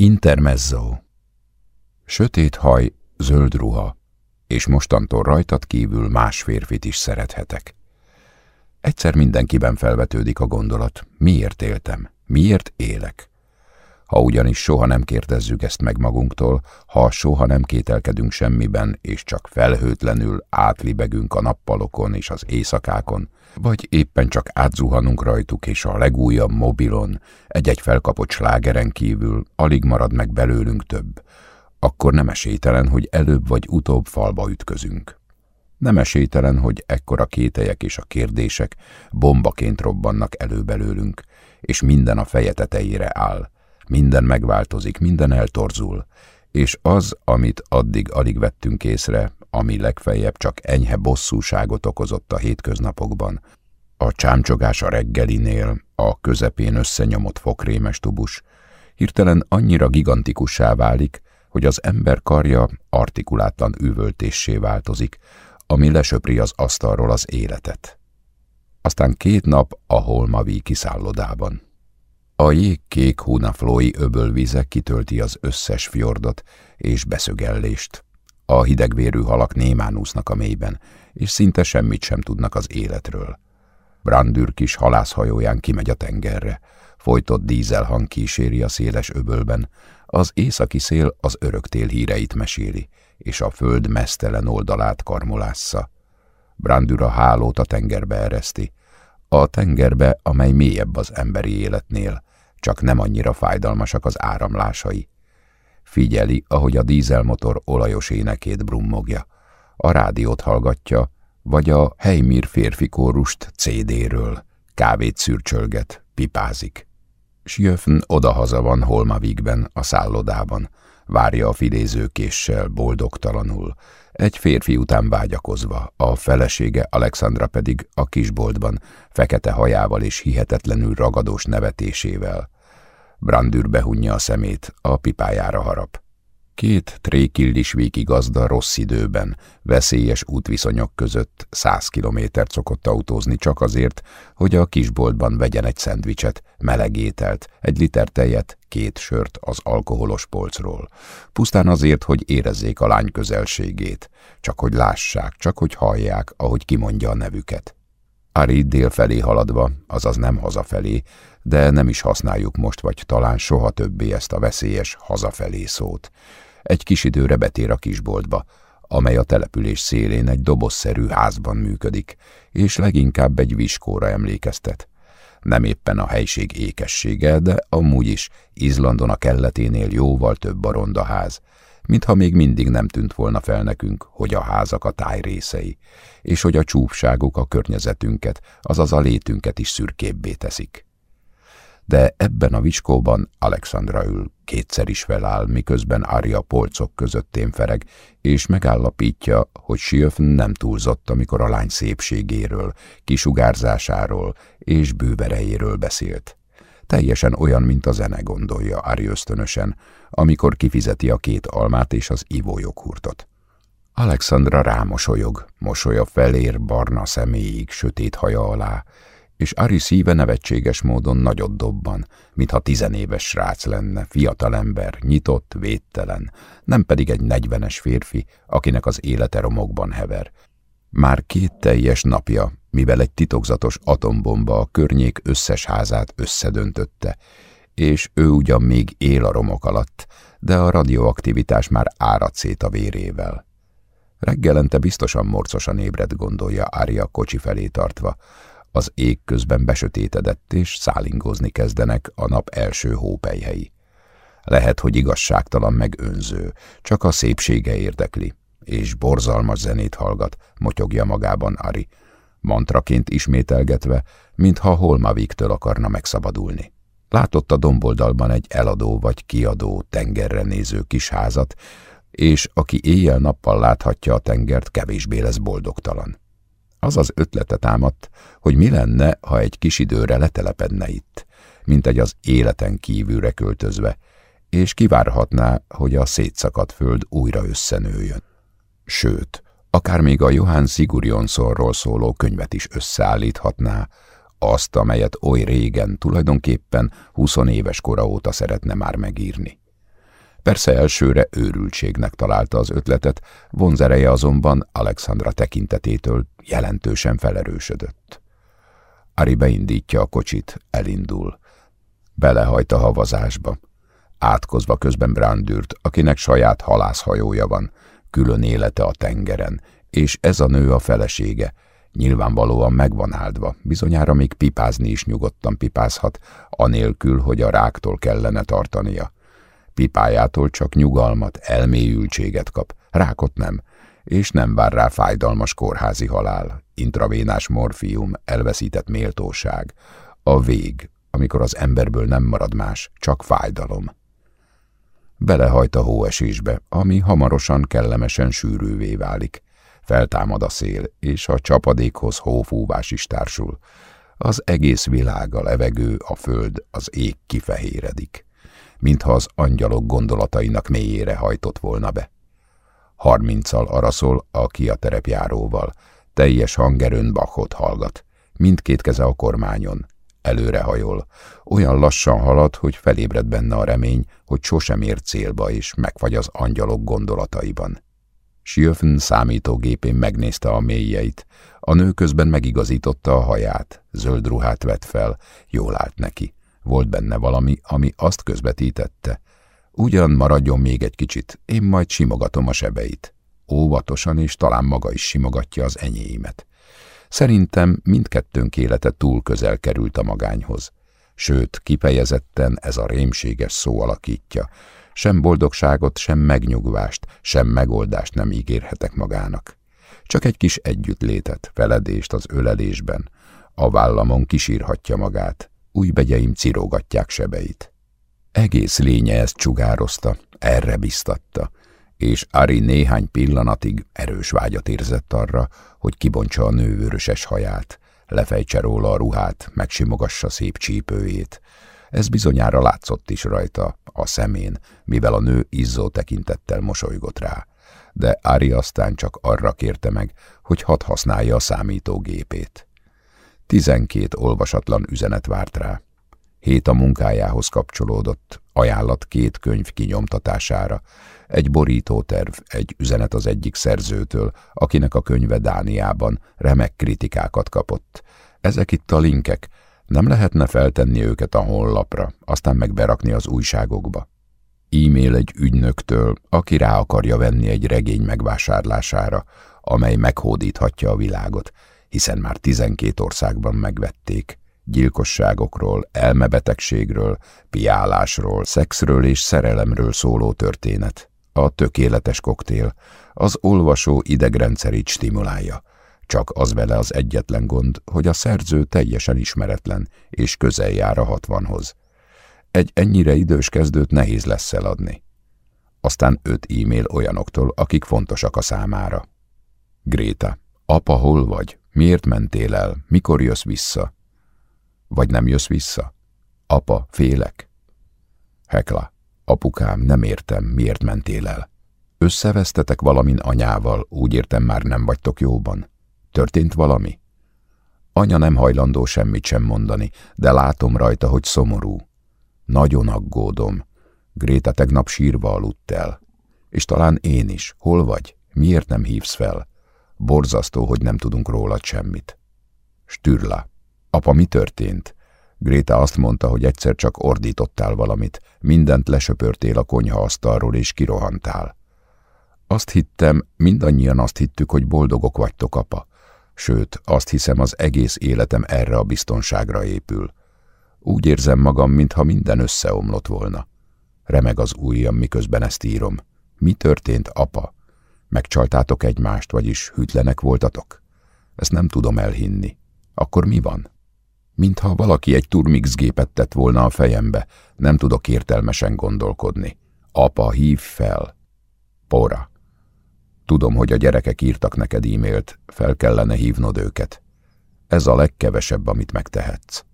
Intermezzo Sötét haj, zöld ruha, és mostantól rajtad kívül más férfit is szerethetek. Egyszer mindenkiben felvetődik a gondolat, miért éltem, miért élek. Ha ugyanis soha nem kérdezzük ezt meg magunktól, ha soha nem kételkedünk semmiben, és csak felhőtlenül átlibegünk a nappalokon és az éjszakákon, vagy éppen csak átzuhanunk rajtuk, és a legújabb mobilon, egy-egy felkapott slágeren kívül alig marad meg belőlünk több, akkor nem esélytelen, hogy előbb vagy utóbb falba ütközünk. Nem esélytelen, hogy ekkora kételyek és a kérdések bombaként robbannak elő belőlünk, és minden a feje tetejére áll, minden megváltozik, minden eltorzul, és az, amit addig alig vettünk észre, ami legfeljebb csak enyhe bosszúságot okozott a hétköznapokban, a csámcsogás a reggelinél, a közepén összenyomott fokrémes tubus, hirtelen annyira gigantikussá válik, hogy az ember karja artikulátlan üvöltéssé változik, ami lesöpri az asztalról az életet. Aztán két nap a Holmavi kiszállodában. A jégkék hónaflói öbölvize kitölti az összes fjordot és beszögellést. A hidegvérű halak némán úsznak a mélyben, és szinte semmit sem tudnak az életről. Brandür kis halászhajóján kimegy a tengerre, folytott dízelhang kíséri a széles öbölben, az északi szél az öröktél híreit meséli, és a föld mesztelen oldalát karmolásza. Brandür a hálót a tengerbe ereszti, a tengerbe, amely mélyebb az emberi életnél, csak nem annyira fájdalmasak az áramlásai. Figyeli, ahogy a dízelmotor olajos énekét brummogja, a rádiót hallgatja, vagy a Heimir férfi kórust CD-ről, kávét szürcsölget, pipázik. Sjöfn odahaza van Holmavigben, a szállodában, várja a filézőkéssel, boldogtalanul, egy férfi után vágyakozva, a felesége Alexandra pedig a kisboltban, fekete hajával és hihetetlenül ragadós nevetésével. Brandür behunja a szemét, a pipájára harap. Két trékillis víki gazda rossz időben, veszélyes útviszonyok között száz kilométert szokott autózni csak azért, hogy a kisboltban vegyen egy szendvicset, meleg ételt, egy liter tejet, két sört az alkoholos polcról. Pusztán azért, hogy érezzék a lány közelségét, csak hogy lássák, csak hogy hallják, ahogy kimondja a nevüket. Ari dél felé haladva, azaz nem hazafelé, de nem is használjuk most, vagy talán soha többé ezt a veszélyes hazafelé szót egy kis időre betér a kisboltba, amely a település szélén egy dobozszerű házban működik, és leginkább egy viskóra emlékeztet. Nem éppen a helység ékessége, de amúgy is Izlandon a kelleténél jóval több a rondaház, mintha még mindig nem tűnt volna fel nekünk, hogy a házak a táj részei, és hogy a csúfságuk a környezetünket, azaz a létünket is szürkébbé teszik de ebben a viskóban Alexandra ül, kétszer is feláll, miközben Arya polcok között fereg, és megállapítja, hogy Sjöfn nem túlzott, amikor a lány szépségéről, kisugárzásáról és bőverejéről beszélt. Teljesen olyan, mint a zene, gondolja Ari ösztönösen, amikor kifizeti a két almát és az ivójoghurtot. Alexandra rámosolyog, mosolya felér barna személyig sötét haja alá, és Ari szíve nevetséges módon nagyot dobban, mintha tizenéves srác lenne, fiatalember, nyitott, védtelen, nem pedig egy negyvenes férfi, akinek az élete romokban hever. Már két teljes napja, mivel egy titokzatos atombomba a környék összes házát összedöntötte, és ő ugyan még él a romok alatt, de a radioaktivitás már árad szét a vérével. Reggelente biztosan morcosan ébred, gondolja Ária kocsi felé tartva, az ég közben besötétedett, és szállingozni kezdenek a nap első hópelyhei. Lehet, hogy igazságtalan meg önző, csak a szépsége érdekli, és borzalmas zenét hallgat, motyogja magában Ari, mantraként ismételgetve, mintha Holmaviktől akarna megszabadulni. Látott a domboldalban egy eladó vagy kiadó tengerre néző kis házat, és aki éjjel-nappal láthatja a tengert, kevésbé lesz boldogtalan. Az az ötlete támadt, hogy mi lenne, ha egy kis időre letelepedne itt, mint egy az életen kívülre költözve, és kivárhatná, hogy a szétszakadt föld újra összenőjön. Sőt, akár még a Johann Sigurjonssonról szóló könyvet is összeállíthatná, azt, amelyet oly régen, tulajdonképpen 20 éves kora óta szeretne már megírni. Persze elsőre őrültségnek találta az ötletet, vonzereje azonban Alexandra tekintetétől jelentősen felerősödött. Ari beindítja a kocsit, elindul. Belehajt a havazásba. Átkozva közben Brandürt, akinek saját halászhajója van, külön élete a tengeren, és ez a nő a felesége, nyilvánvalóan megvan áldva, bizonyára még pipázni is nyugodtan pipázhat, anélkül, hogy a ráktól kellene tartania. Pipájától csak nyugalmat, elmélyültséget kap, rákot nem, és nem vár rá fájdalmas kórházi halál, intravénás morfium, elveszített méltóság, a vég, amikor az emberből nem marad más, csak fájdalom. Belehajt a hóesésbe, ami hamarosan kellemesen sűrűvé válik. Feltámad a szél, és a csapadékhoz hófúvás is társul. Az egész világ, a levegő, a föld, az ég kifehéredik, mintha az angyalok gondolatainak mélyére hajtott volna be. Harminccal araszol a kia terepjáróval, teljes hangerőn Bachot hallgat, mindkét keze a kormányon, előrehajol. Olyan lassan halad, hogy felébred benne a remény, hogy sosem ér célba és megfagy az angyalok gondolataiban. Sjöfn számítógépén megnézte a mélyeit. A nő közben megigazította a haját, zöld ruhát vett fel, jól állt neki. Volt benne valami, ami azt közvetítette. Ugyan maradjon még egy kicsit, én majd simogatom a sebeit. Óvatosan és talán maga is simogatja az enyéimet. Szerintem mindkettőnk élete túl közel került a magányhoz. Sőt, kifejezetten ez a rémséges szó alakítja. Sem boldogságot, sem megnyugvást, sem megoldást nem ígérhetek magának. Csak egy kis együttlétet, feledést az ölelésben. A vállamon kisírhatja magát, új begyeim cirógatják sebeit. Egész lénye ezt csugározta, erre biztatta, és Ari néhány pillanatig erős vágyat érzett arra, hogy kibontsa a nővöröses haját, lefejtse róla a ruhát, megsimogassa szép csípőjét. Ez bizonyára látszott is rajta, a szemén, mivel a nő izzó tekintettel mosolygott rá. De Ari aztán csak arra kérte meg, hogy hadd használja a számítógépét. Tizenkét olvasatlan üzenet várt rá. Hét a munkájához kapcsolódott, ajánlat két könyv kinyomtatására, egy borítóterv, egy üzenet az egyik szerzőtől, akinek a könyve Dániában remek kritikákat kapott. Ezek itt a linkek, nem lehetne feltenni őket a honlapra, aztán meg berakni az újságokba. E-mail egy ügynöktől, aki rá akarja venni egy regény megvásárlására, amely meghódíthatja a világot, hiszen már tizenkét országban megvették. Gyilkosságokról, elmebetegségről, piálásról, szexről és szerelemről szóló történet a tökéletes koktél, az olvasó idegrendszerét stimulálja. Csak az vele az egyetlen gond, hogy a szerző teljesen ismeretlen, és közel jár a hatvanhoz. Egy ennyire idős kezdőt nehéz lesz eladni. Aztán öt e-mail olyanoktól, akik fontosak a számára. Gréta, apa, hol vagy? Miért mentél el? Mikor jössz vissza? Vagy nem jössz vissza? Apa, félek. Hekla, Apukám, nem értem, miért mentél el. Összevesztetek valamin anyával, úgy értem már nem vagytok jóban. Történt valami? Anya nem hajlandó semmit sem mondani, de látom rajta, hogy szomorú. Nagyon aggódom. Gréta tegnap sírva aludt el. És talán én is. Hol vagy? Miért nem hívsz fel? Borzasztó, hogy nem tudunk rólad semmit. Stürla. Apa, mi történt? Gréta azt mondta, hogy egyszer csak ordítottál valamit, mindent lesöpörtél a konyha asztalról és kirohantál. Azt hittem, mindannyian azt hittük, hogy boldogok vagytok, apa. Sőt, azt hiszem, az egész életem erre a biztonságra épül. Úgy érzem magam, mintha minden összeomlott volna. Remeg az ujjam, miközben ezt írom. Mi történt, apa? Megcsaltátok egymást, vagyis hűtlenek voltatok? Ezt nem tudom elhinni. Akkor mi van? mintha valaki egy turmix gépet tett volna a fejembe, nem tudok értelmesen gondolkodni. Apa, hív fel! Pora. Tudom, hogy a gyerekek írtak neked e-mailt, fel kellene hívnod őket. Ez a legkevesebb, amit megtehetsz.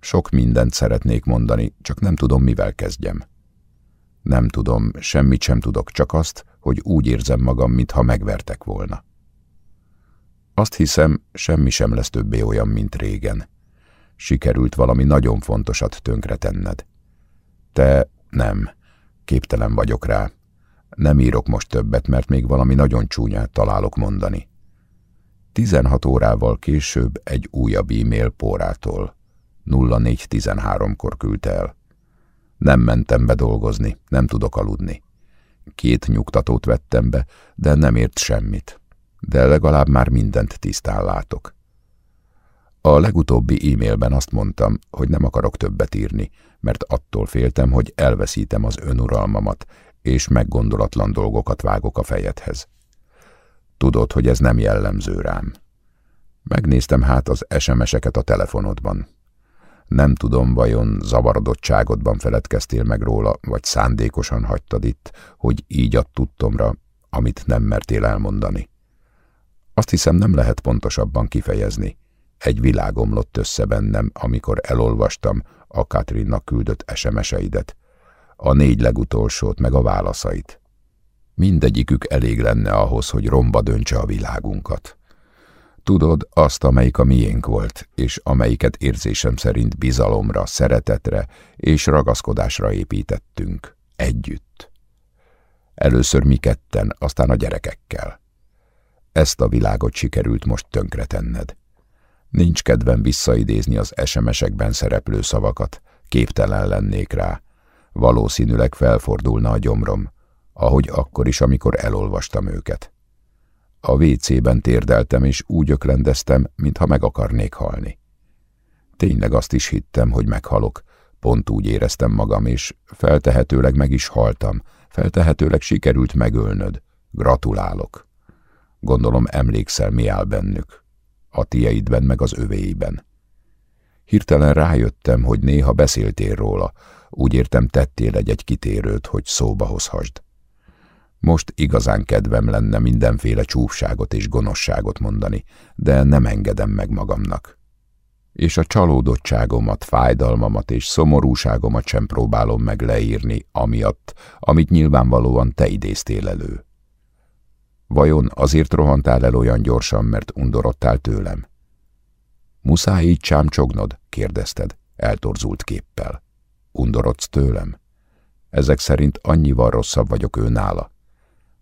Sok mindent szeretnék mondani, csak nem tudom, mivel kezdjem. Nem tudom, semmit sem tudok, csak azt, hogy úgy érzem magam, mintha megvertek volna. Azt hiszem, semmi sem lesz többé olyan, mint régen sikerült valami nagyon fontosat tönkretenned. Te nem. képtelen vagyok rá. Nem írok most többet, mert még valami nagyon csúnyát találok mondani. 16 órával később egy újabb e-mail Pórától. 0413-kor küldte el. Nem mentem be dolgozni, nem tudok aludni. Két nyugtatót vettem be, de nem ért semmit. De legalább már mindent tisztán látok. A legutóbbi e-mailben azt mondtam, hogy nem akarok többet írni, mert attól féltem, hogy elveszítem az önuralmamat, és meggondolatlan dolgokat vágok a fejedhez. Tudod, hogy ez nem jellemző rám. Megnéztem hát az SMS-eket a telefonodban. Nem tudom, vajon zavarodottságodban feledkeztél meg róla, vagy szándékosan hagytad itt, hogy így add tudtomra, amit nem mertél elmondani. Azt hiszem nem lehet pontosabban kifejezni. Egy világ omlott össze bennem, amikor elolvastam a Katrinnak küldött SMS-eidet, a négy legutolsót meg a válaszait. Mindegyikük elég lenne ahhoz, hogy romba döntse a világunkat. Tudod, azt, amelyik a miénk volt, és amelyiket érzésem szerint bizalomra, szeretetre és ragaszkodásra építettünk. Együtt. Először mi ketten, aztán a gyerekekkel. Ezt a világot sikerült most tönkretenned. Nincs kedvem visszaidézni az SMS-ekben szereplő szavakat, képtelen lennék rá. Valószínűleg felfordulna a gyomrom, ahogy akkor is, amikor elolvastam őket. A WC-ben térdeltem, és úgy öklendeztem, mintha meg akarnék halni. Tényleg azt is hittem, hogy meghalok. Pont úgy éreztem magam, és feltehetőleg meg is haltam. Feltehetőleg sikerült megölnöd. Gratulálok. Gondolom emlékszel, mi áll bennük. A tieidben meg az övéiben. Hirtelen rájöttem, hogy néha beszéltél róla. Úgy értem, tettél egy-egy kitérőt, hogy szóba hozhasd. Most igazán kedvem lenne mindenféle csúfságot és gonoszságot mondani, de nem engedem meg magamnak. És a csalódottságomat, fájdalmamat és szomorúságomat sem próbálom meg leírni, amiatt, amit nyilvánvalóan te idéztél elő. Vajon azért rohantál el olyan gyorsan, mert undorodtál tőlem? Muszáj így csámcsognod? kérdezted, eltorzult képpel. Undorodsz tőlem? Ezek szerint annyival rosszabb vagyok ő nála.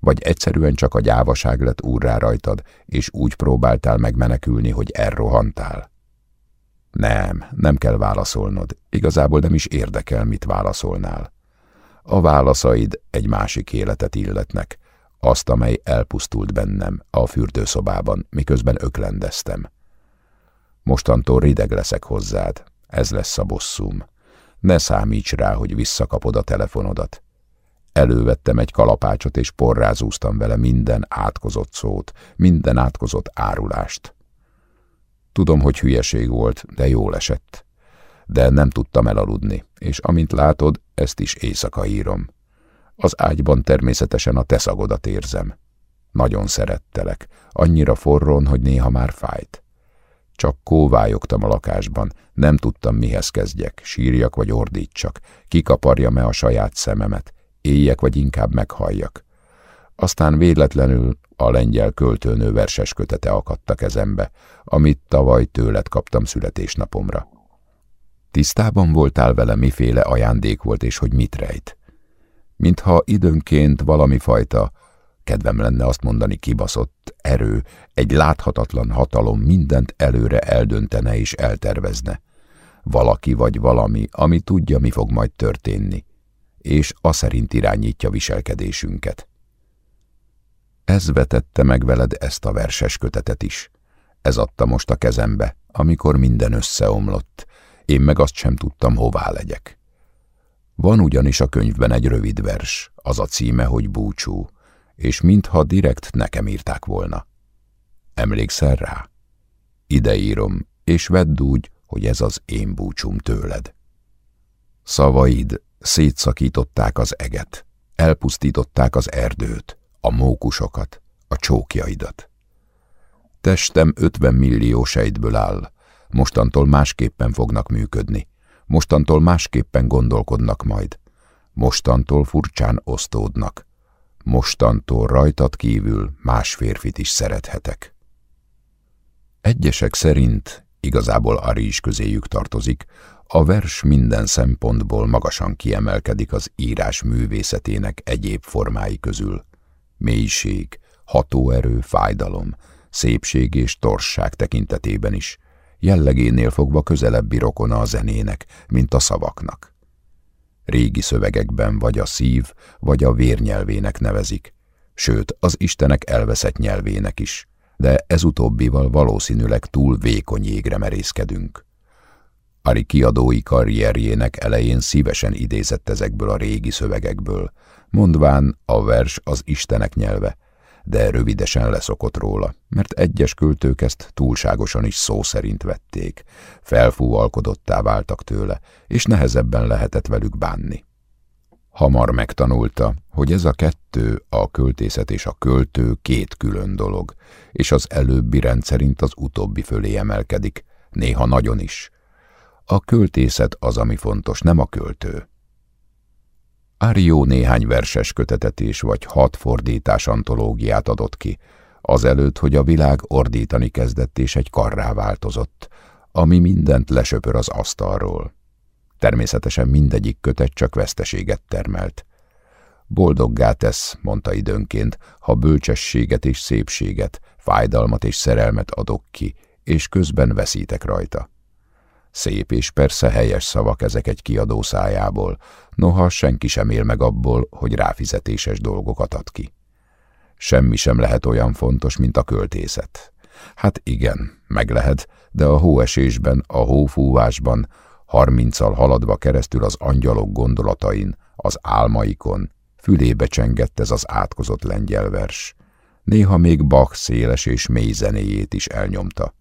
Vagy egyszerűen csak a gyávaság lett úrrá rajtad, és úgy próbáltál megmenekülni, hogy elrohantál? Nem, nem kell válaszolnod. Igazából nem is érdekel, mit válaszolnál. A válaszaid egy másik életet illetnek, azt, amely elpusztult bennem a fürdőszobában, miközben öklendeztem. Mostantól rideg leszek hozzád, ez lesz a bosszúm. Ne számíts rá, hogy visszakapod a telefonodat. Elővettem egy kalapácsot, és porrázúztam vele minden átkozott szót, minden átkozott árulást. Tudom, hogy hülyeség volt, de jól esett. De nem tudtam elaludni, és amint látod, ezt is éjszaka írom. Az ágyban természetesen a te szagodat érzem. Nagyon szerettelek, annyira forrón, hogy néha már fájt. Csak kóvályogtam a lakásban, nem tudtam mihez kezdjek, sírjak vagy ordítsak, kikaparjam-e a saját szememet, éljek vagy inkább meghalljak. Aztán véletlenül a lengyel költőnő verses kötete akadt a kezembe, amit tavaly tőled kaptam születésnapomra. Tisztában voltál vele, miféle ajándék volt és hogy mit rejt mintha időnként valami fajta, kedvem lenne azt mondani kibaszott, erő, egy láthatatlan hatalom mindent előre eldöntene és eltervezne. Valaki vagy valami, ami tudja, mi fog majd történni, és a szerint irányítja viselkedésünket. Ez vetette meg veled ezt a verses kötetet is. Ez adta most a kezembe, amikor minden összeomlott, én meg azt sem tudtam, hová legyek. Van ugyanis a könyvben egy rövid vers, az a címe, hogy búcsú, és mintha direkt nekem írták volna. Emlékszel rá? Ide írom, és vedd úgy, hogy ez az én búcsúm tőled. Szavaid szétszakították az eget, elpusztították az erdőt, a mókusokat, a csókjaidat. Testem ötven millió sejtből áll, mostantól másképpen fognak működni, Mostantól másképpen gondolkodnak majd. Mostantól furcsán osztódnak. Mostantól rajtad kívül más férfit is szerethetek. Egyesek szerint igazából Ari is közéjük tartozik, a vers minden szempontból magasan kiemelkedik az írás művészetének egyéb formái közül. Mélység, hatóerő, fájdalom, szépség és torsság tekintetében is, jellegénél fogva közelebbi rokona a zenének, mint a szavaknak. Régi szövegekben vagy a szív, vagy a vérnyelvének nevezik, sőt, az Istenek elveszett nyelvének is, de ez utóbbival valószínűleg túl vékony jégre merészkedünk. Ari kiadói karrierjének elején szívesen idézett ezekből a régi szövegekből, mondván a vers az Istenek nyelve, de rövidesen leszokott róla, mert egyes költők ezt túlságosan is szó szerint vették, felfúvalkodottá váltak tőle, és nehezebben lehetett velük bánni. Hamar megtanulta, hogy ez a kettő, a költészet és a költő két külön dolog, és az előbbi rendszerint az utóbbi fölé emelkedik, néha nagyon is. A költészet az, ami fontos, nem a költő. Árió néhány verses kötetetés vagy hat fordítás antológiát adott ki, azelőtt, hogy a világ ordítani kezdett és egy karrá változott, ami mindent lesöpör az asztalról. Természetesen mindegyik kötet csak veszteséget termelt. Boldoggá tesz, mondta időnként, ha bölcsességet és szépséget, fájdalmat és szerelmet adok ki, és közben veszítek rajta. Szép és persze helyes szavak ezek egy kiadó szájából, noha senki sem él meg abból, hogy ráfizetéses dolgokat ad ki. Semmi sem lehet olyan fontos, mint a költészet. Hát igen, meg lehet, de a hóesésben, a hófúvásban, harminccal haladva keresztül az angyalok gondolatain, az álmaikon, fülébe csengett ez az átkozott lengyel vers. Néha még Bach széles és mély zenéjét is elnyomta.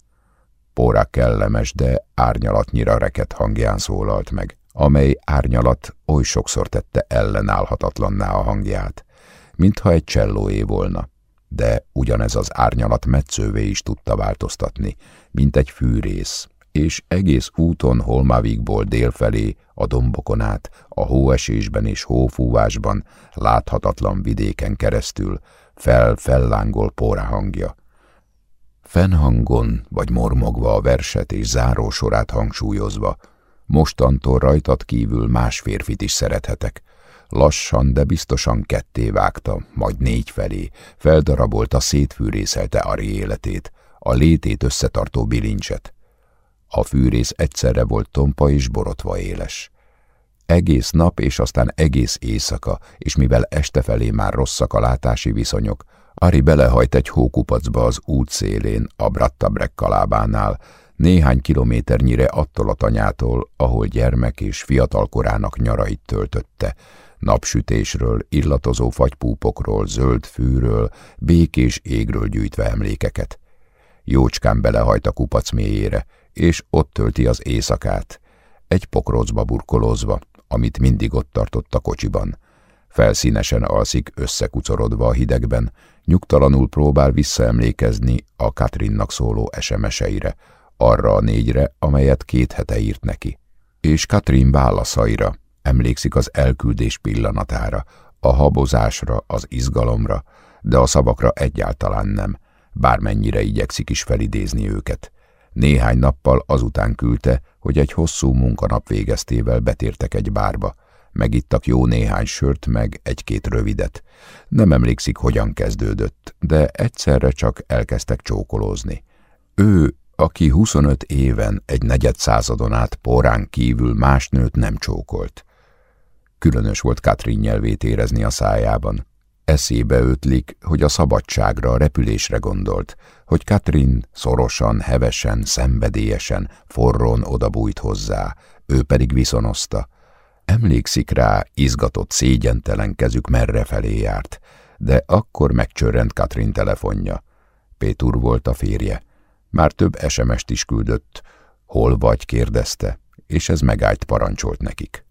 Póra kellemes, de árnyalatnyira reket hangján szólalt meg, amely árnyalat oly sokszor tette ellenállhatatlanná a hangját, mintha egy csellóé volna, de ugyanez az árnyalat metszővé is tudta változtatni, mint egy fűrész, és egész úton Holmavikból délfelé, a dombokon át, a hóesésben és hófúvásban, láthatatlan vidéken keresztül fel-fellángol póra hangja, Fennhangon vagy mormogva a verset és zárósorát hangsúlyozva, mostantól rajtad kívül más férfit is szerethetek. Lassan, de biztosan ketté vágta, majd négy felé, feldarabolta, szétfűrészelte Ari életét, a létét összetartó bilincset. A fűrész egyszerre volt tompa és borotva éles. Egész nap és aztán egész éjszaka, és mivel este felé már rosszak a látási viszonyok, Ari belehajt egy hókupacba az út szélén, a Brattabrek kalábánál, néhány kilométernyire attól a tanyától, ahol gyermek és fiatal korának nyarait töltötte, napsütésről, illatozó fagypúpokról, zöld fűről, békés égről gyűjtve emlékeket. Jócskán belehajt a kupac mélyére, és ott tölti az éjszakát, egy pokrocba burkolózva, amit mindig ott tartott a kocsiban. Felszínesen alszik összekucorodva a hidegben, nyugtalanul próbál visszaemlékezni a Katrinnak szóló SMS-eire, arra a négyre, amelyet két hete írt neki. És Katrin válaszaira, emlékszik az elküldés pillanatára, a habozásra, az izgalomra, de a szavakra egyáltalán nem, bármennyire igyekszik is felidézni őket. Néhány nappal azután küldte, hogy egy hosszú munkanap végeztével betértek egy bárba, megittak jó néhány sört, meg egy-két rövidet. Nem emlékszik, hogyan kezdődött, de egyszerre csak elkezdtek csókolózni. Ő, aki 25 éven egy negyed századon át porán kívül más nőt nem csókolt. Különös volt Katrin nyelvét érezni a szájában. Eszébe ötlik, hogy a szabadságra, a repülésre gondolt, hogy Katrin szorosan, hevesen, szenvedélyesen, forrón odabújt hozzá, ő pedig viszonozta, Emlékszik rá, izgatott, szégyentelen kezük merre felé járt, de akkor megcsörrent Katrin telefonja. Pétur volt a férje. Már több SMS-t is küldött. Hol vagy, kérdezte, és ez megállt parancsolt nekik.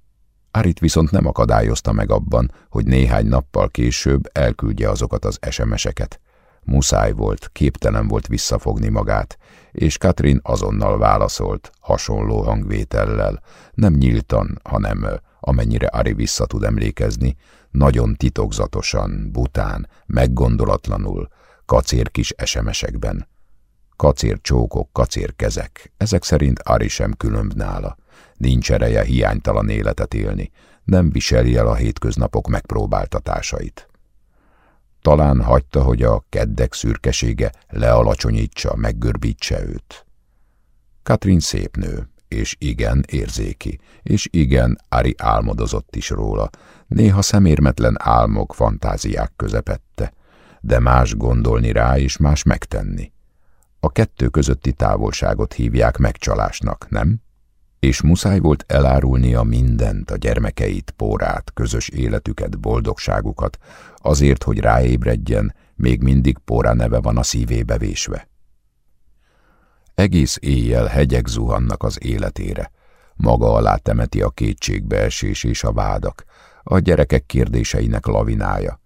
Arit viszont nem akadályozta meg abban, hogy néhány nappal később elküldje azokat az SMS-eket. Muszáj volt, képtelen volt visszafogni magát, és Katrin azonnal válaszolt, hasonló hangvétellel, nem nyíltan, hanem amennyire Ari vissza tud emlékezni, nagyon titokzatosan, bután, meggondolatlanul, kacér kis esemesekben. Kacér csókok, kacér kezek, ezek szerint Ari sem különb nála. Nincs ereje hiánytalan életet élni, nem viseli el a hétköznapok megpróbáltatásait. Talán hagyta, hogy a keddek szürkesége lealacsonyítsa, meggörbítse őt. Katrin szép nő, és igen érzéki, és igen Ari álmodozott is róla, néha szemérmetlen álmok, fantáziák közepette, de más gondolni rá és más megtenni. A kettő közötti távolságot hívják megcsalásnak, nem? És muszáj volt elárulnia mindent, a gyermekeit, pórát, közös életüket, boldogságukat, azért, hogy ráébredjen, még mindig pórá neve van a szívébe vésve. Egész éjjel hegyek zuhannak az életére. Maga alá temeti a kétségbeesés és a vádak, a gyerekek kérdéseinek lavinája.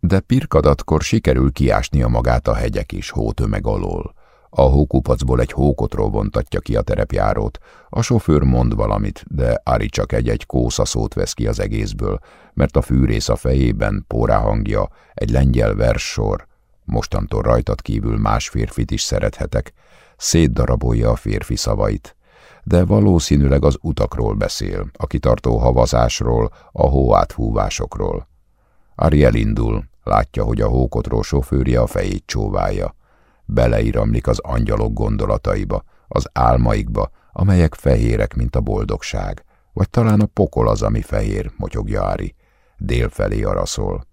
De pirkadatkor sikerül kiásnia magát a hegyek és hótömeg alól. A hókupacból egy hókotról vontatja ki a terepjárót. A sofőr mond valamit, de Ari csak egy-egy kósza szót vesz ki az egészből, mert a fűrész a fejében, pórá hangja, egy lengyel verssor. Mostantól rajtad kívül más férfit is szerethetek. Szétdarabolja a férfi szavait. De valószínűleg az utakról beszél, a kitartó havazásról, a hóáthúvásokról. Ari elindul, látja, hogy a hókotról sofőrje a fejét csóválja beleiramlik az angyalok gondolataiba, az álmaikba, amelyek fehérek, mint a boldogság. Vagy talán a pokol az, ami fehér, motyogja Ári. Délfelé araszol.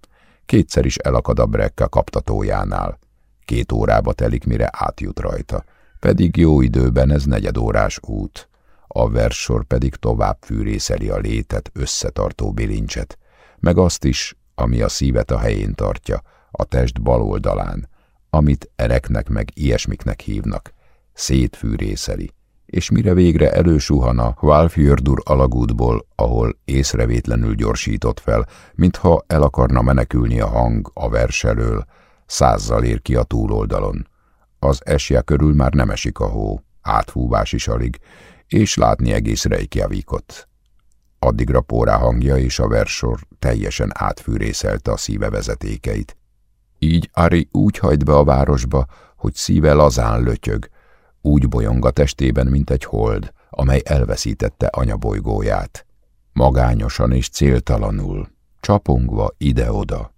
Kétszer is elakad a brekka kaptatójánál. Két órába telik, mire átjut rajta. Pedig jó időben ez negyedórás út. A verssor pedig tovább fűrészeli a létet, összetartó bilincset, meg azt is, ami a szívet a helyén tartja, a test bal oldalán, amit ereknek meg ilyesmiknek hívnak, szétfűrészeli, és mire végre elősuhan a Hvalfjördur alagútból, ahol észrevétlenül gyorsított fel, mintha el akarna menekülni a hang a vers elől, százzal ér ki a túloldalon. Az esje körül már nem esik a hó, áthúvás is alig, és látni egész Reykjavikot. Addigra pórá hangja és a versor teljesen átfűrészelte a szíve vezetékeit. Így Ari úgy hajt be a városba, hogy szíve lazán lötyög, úgy bolyong a testében, mint egy hold, amely elveszítette anyabolygóját. Magányosan és céltalanul, csapongva ide-oda,